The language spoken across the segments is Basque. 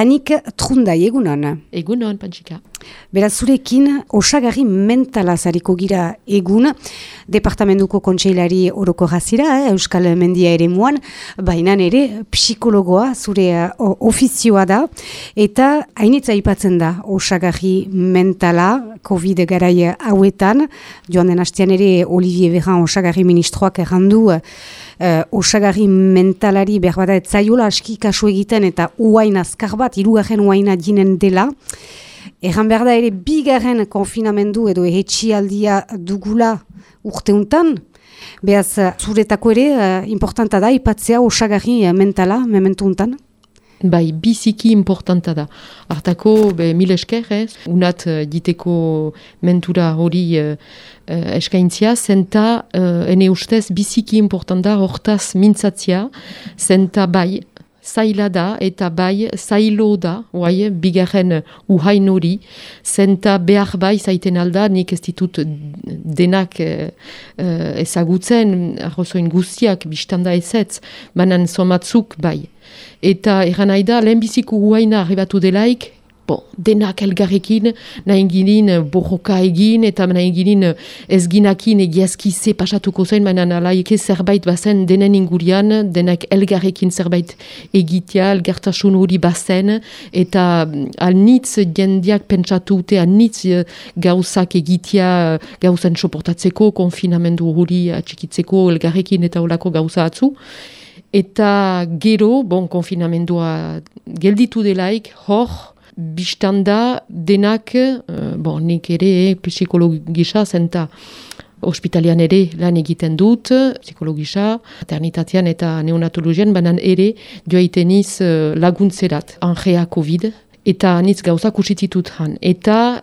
Anik trundai egunon. Egunon, Pantsika. Beraz, zurekin osagarri mentala zariko gira egun, departamentuko kontseilari oroko jazira, eh, Euskal Mendia ere muan, baina ere psikologoa zure uh, ofizioa da, eta hainitza aipatzen da osagarri mentala, COVID garai hauetan, joan den hastean ere Olivier Berran osagarri ministroak errandu, uh, osagarri mentalari behar bada etzaiola aski kasu egiten eta uain azkar bat, irugarren uaina jinen dela. Erran behar da ere bigarren konfinamendu edo ehetxialdia dugula urteuntan, Beaz, zuretako ere, uh, importanta da, ipatzea osagarri mentala, mementu untan? Bai, biziki importanta da. Artako, be, mil esker, ez? Unat, uh, diteko mentura hori uh, uh, eskaintzia, zenta, uh, ene ustez, biziki importanta hortaz mintzatzia, zenta bai, zaila da eta bai zailo da, oai, bigarren uhain hori, zenta behar bai zaiten alda, nik ez ditut denak uh, ezagutzen, arrozoin guztiak, biztanda ezetz, banan somatzuk bai. Eta eran nahi da, lehenbiziko guaina arribatu delaik, Bo, denak elgarrekin, nahi ginen borroka egin, eta nahi ginen ezginakin egiazkize pasatuko zen, baina nalaike zerbait bazen denen ingurian, denak elgarrekin zerbait egitea, elgartasun hori bazen, eta alnitz jendiak pentsatu ute, alnitz gauzak egitea, gauzan soportatzeko, konfinamendu hori atxikitzeko elgarrekin eta olako gauza atzu. Eta gero, bon, konfinamendua gelditu delaik, hor, biztanda denak, uh, bon, nik ere psikologisa zenta ospitalian ere lan egiten dut, psikologisa, eternitatean eta neonatologian, banan ere joaiteniz uh, laguntzerat, angea COVID, eta nitz gauzak usitzitut han. Eta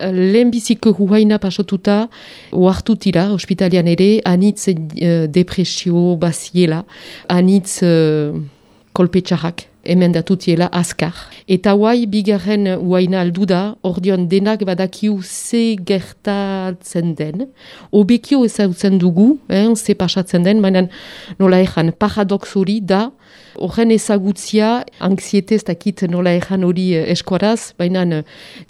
lehenbiziko huaina pasotuta oartu tira, hospitalian ere, anitz uh, depresio baziela, anitz uh, kolpetxarrak hemen datutiela azkar. Eta huai, bigarren huaina aldu da, ordeon denak badakiu ze gertatzen den, obekio ezautzen dugu, eh, ze pasatzen den, baina nola ezan paradox hori da, Horren ezagutzia, anksietez dakit nola ejan hori eh, eskoraz, baina eh,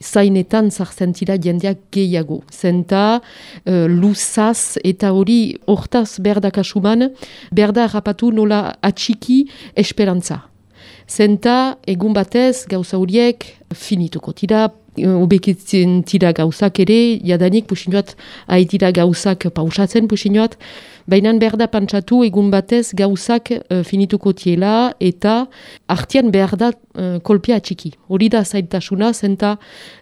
zainetan zartzen tira jendeak gehiago. Zenta, uh, luzaz eta hori hortaz berda kasuman, berda rapatu nola atxiki esperantza. Zenta, egun batez, gauza horiek finituko tira, obekitzen tira gauzak ere, jadanik pusinuat haitira gauzak pausatzen pusinuat, baina behar pantsatu egun batez gauzak uh, finituko tiela eta artian behar da uh, kolpia txiki. Hori da zailtasuna, zenta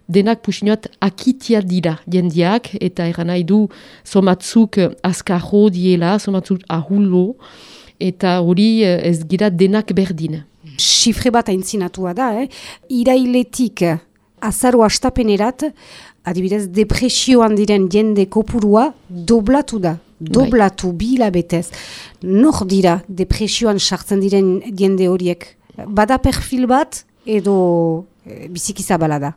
denak pusinuat akitia dira jendiak eta eran nahi du somatzuk azkarro diela, somatzuk ahullo, eta hori ez gira denak berdin. Sifre bat aintzinatua da, eh? irailetik azaro astapenerat, adibidez, depresioan diren jende kopurua doblatu da. Doblatu, bai. bila betez. Nor dira depresioan sartzen diren jende horiek? Bada perfil bat edo e, bizikizabala da?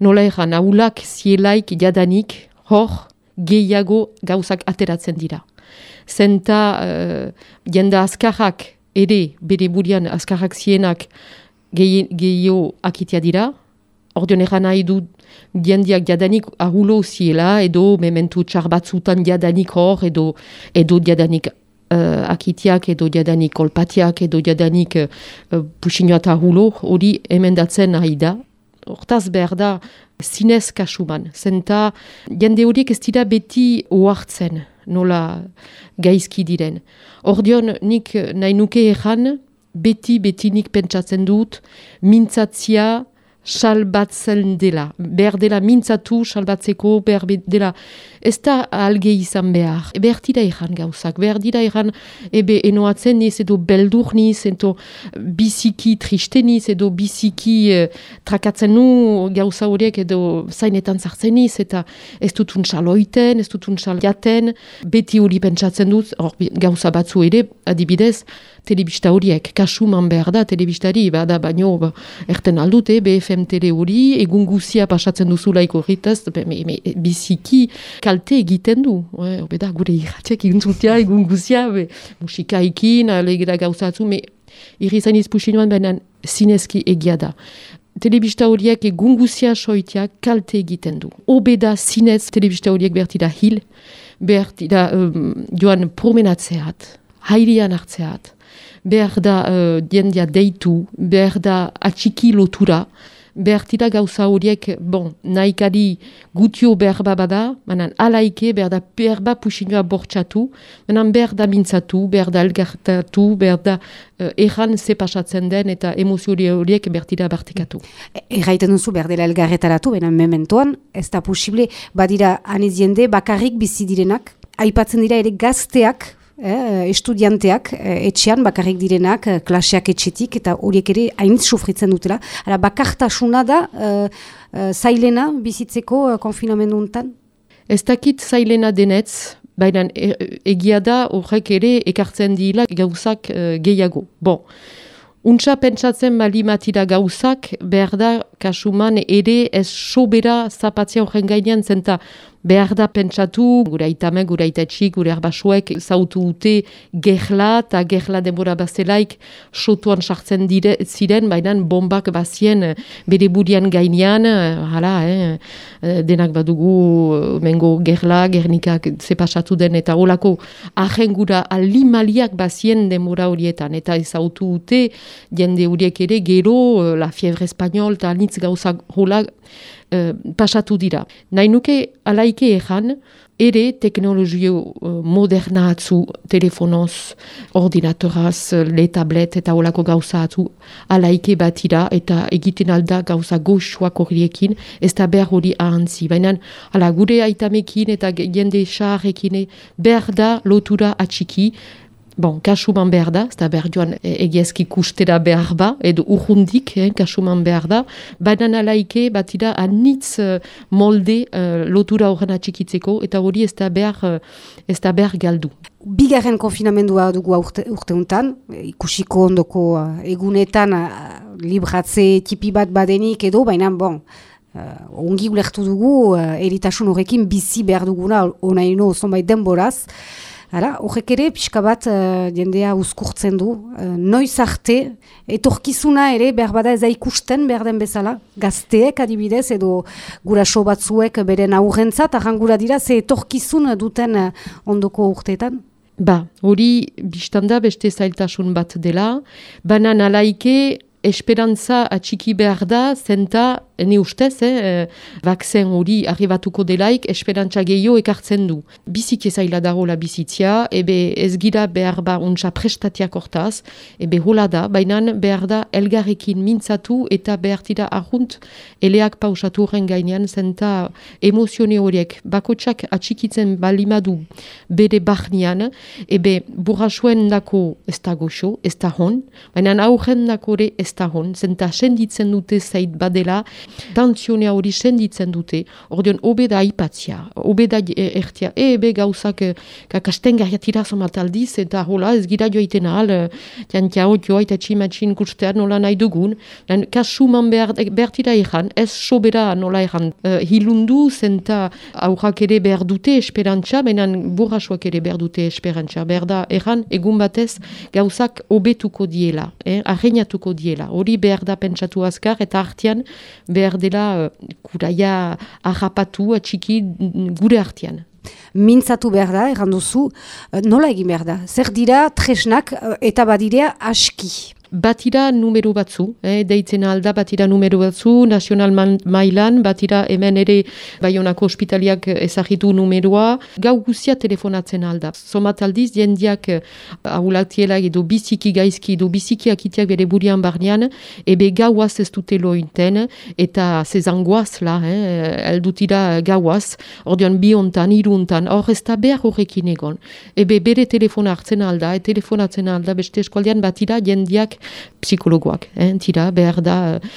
Nola egan, aulak zielaik jadanik hor gehiago gauzak ateratzen dira. Zenta uh, jende azkarrak ere bere burian azkarrak zienak gehiago akitia dira, Ordeon egan nahi du diendiak jadanik ahulo ziela, edo mementu txar batzutan jadanik hor, edo, edo jadanik uh, akitiak, edo jadanik kolpatiak, edo jadanik uh, pusinoat ahulo, hori emendatzen nahi da. Hortaz behar da zinez kasuman. Zenta jende horiek ez dira beti oartzen nola gaizki diren. Ordeon nik nahi nuke egan, beti beti nik pentsatzen dut, mintzatzia, salbatzen dela. Behar dela mintzatu salbatzeko, behar dela ez da alge izan behar. Behar dira egan gauzak, behar dira egan ebe enoatzen niz edo beldur niz, edo biziki triste niz, edo biziki eh, trakatzen nu gauza horiek edo zainetan zartzen niz, eta ez dutun saloiten, ez dutun saljaten, beti hori pentsatzen dut, or, gauza batzu ere, adibidez, telebista horiek, kasuman behar da, telebistari, bada baino, ba, erten aldute, BFM tele hori, egun guzia pasatzen duzulaiko horretaz, biziki kalte egiten du. Obe da, gure irratiak egun zutia, egun guzia, be, musika ikin, alegira gauzatzu, me, irri zain izpusinuan baina zinezki egia da. Telebista horiek egun guzia soitia kalte egiten du. Obeda zinez telebista horiek bertira hil, bertira um, joan promenatzeat, hairian hartzeat, behar da uh, diendia deitu, behar da atxiki lotura, behartira gauza horiek, bon, nahikari gutio behar bada, manan alaike behar da behar ba pusinua bortxatu, manan behar da mintzatu, behar da elgartatu, behar da uh, erran zepasatzen den eta emozio horiek behartira bartikatu. E, erraiten duzu behar dela elgarretaratu, baina mementoan, ez da posible, badira aniziende bakarrik bizi direnak, aipatzen dira ere gazteak, eh, estudianteak eh, etxean bakarrik direnak eh, klaseak etxetik eta horiek ere hainitz sufritzen dutela. Ara bakartasuna da eh, eh, zailena bizitzeko eh, konfinamendu untan? Ez dakit zailena denetz, baina e, egia da horrek ere ekartzen dila gauzak eh, gehiago. Bon. Untsa pentsatzen bali matira gauzak, behar da kasuman ere ez sobera zapatzia horren gainean zenta behar da pentsatu, gure aitame, gure aitatxik, gure arbasuek zautu dute gerla eta gerla denbora bazelaik sotuan sartzen dire, ziren, baina bombak bazien bere burian gainean, hala, eh, denak badugu mengo gerla, gernikak zepasatu den eta olako ahengura alimaliak bazien denbora horietan, eta ezautu dute jende horiek ere gero, la fiebre espanol eta nitz gauza hola, Eh, pasatu dira. Nahi nuke alaike ejan, ere teknologio uh, moderna atzu telefonoz, ordinatoraz, le tablet eta olako gauza atzu alaike batira eta egiten alda gauza goxuak horiekin, ez da behar hori ahantzi. Baina ala, gure aitamekin eta jende xarrekin behar da lotura atxiki, Bon, kasuman behar da, ez da behar joan e, egiezki kustera behar ba, edo urrundik, eh, kasuman behar da, baina nalaike batida anitz uh, molde uh, lotura horren atxikitzeko, eta hori ez da behar, uh, ez da behar galdu. Bigarren konfinamendua dugu urte, urteuntan, ikusiko ondoko egunetan uh, libratze tipi bat badenik edo, baina bon, uh, ongi ulertu dugu, uh, eritasun horrekin bizi behar duguna, onaino zonbait denboraz, Hala, horrek ere, pixka bat, uh, jendea uzkurtzen du, uh, noiz arte, etorkizuna ere, behar bada ez da ikusten, behar den bezala, gazteek adibidez, edo guraso batzuek beren aurrentzat, arrangura dira, ze etorkizun duten uh, ondoko urteetan? Ba, hori biztanda beste zailtasun bat dela, banan alaike esperantza atxiki behar da, zenta ne ustez, eh, vakzen hori arribatuko delaik, esperantza gehiago ekartzen du. Bizik ezaila dagoela bizitzia, ebe ez gira behar ba untsa prestatiak hortaz, ebe hola da, baina behar da elgarrekin mintzatu eta behar tira ahunt eleak pausatu horren gainean, zenta emozione horiek bakotsak atxikitzen balimadu bere bahnian, ebe burrasuen dako ez da goxo, ez da hon, baina aurren dako ez da hon, zenta senditzen dute zait badela, Tantzionea hori senditzen dute, ordeon obeda aipatzia, obeda ertia, e, ebe gauzak kakastengarria tira somat aldiz, eta hola ez gira joiten ahal, tiantia hori joa eta tximatxin kustean nola nahi dugun, lan kasuman behar, tira ejan, ez sobera nola ejan, uh, hilundu zenta aurrak ere behar dute esperantza, menan burrasuak ere behar dute esperantza, behar da ejan egun batez gauzak obetuko diela, eh, arreinatuko diela, hori behar da pentsatu azkar, eta artian behar dela uh, kuraia ahapatu atxiki gure artean. Mintzatu behar da, erranduzu, uh, nola egin behar da? Zer dira tresnak uh, eta badirea aski? Batira numero batzu, eh, deitzen alda batira numero batzu, nazional mailan, batira hemen ere baionako ospitaliak ezagitu numeroa, gau guzia telefonatzen alda. Somat aldiz, jendiak eh, ahulatiela edo biziki gaizki edo biziki akitiak bere burian barnean, ebe gauaz ez dute lointen, eta zezangoaz la, eh, eldutira gauaz, ordean bi ontan, iru ontan, hor ez da behar horrekin egon. Ebe bere telefona hartzen alda, e telefonatzen alda, beste eskualdean batira jendiak psikologoak, eh, tira, behar da...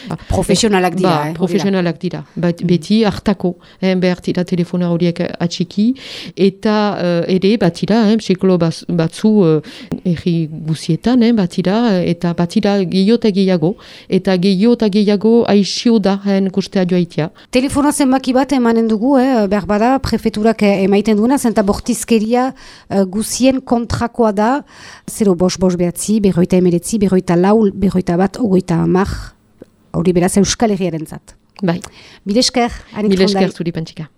Uh, profesionalak dira, ba, eh, Profesionalak dira, bat, beti hartako, eh, behar tira telefona horiek atxiki, eta uh, ere, bat tira, eh, psikolo batzu uh, erri guzietan, eh, bat eta bat tira gehiota gehiago, eta gehiota gehiago aixio da, eh, kustea joaitia. Telefona zenbaki bat emanen dugu, eh, behar bada, prefeturak emaiten duena, zenta bortizkeria uh, guzien kontrakoa da, zero bos-bos behatzi, berroita emeretzi, berroita berroita lau, berroita bat, ogoita amak, hori beraz Euskal Herriaren zat. Bai. Mil esker, Mil esker zuri pantsika.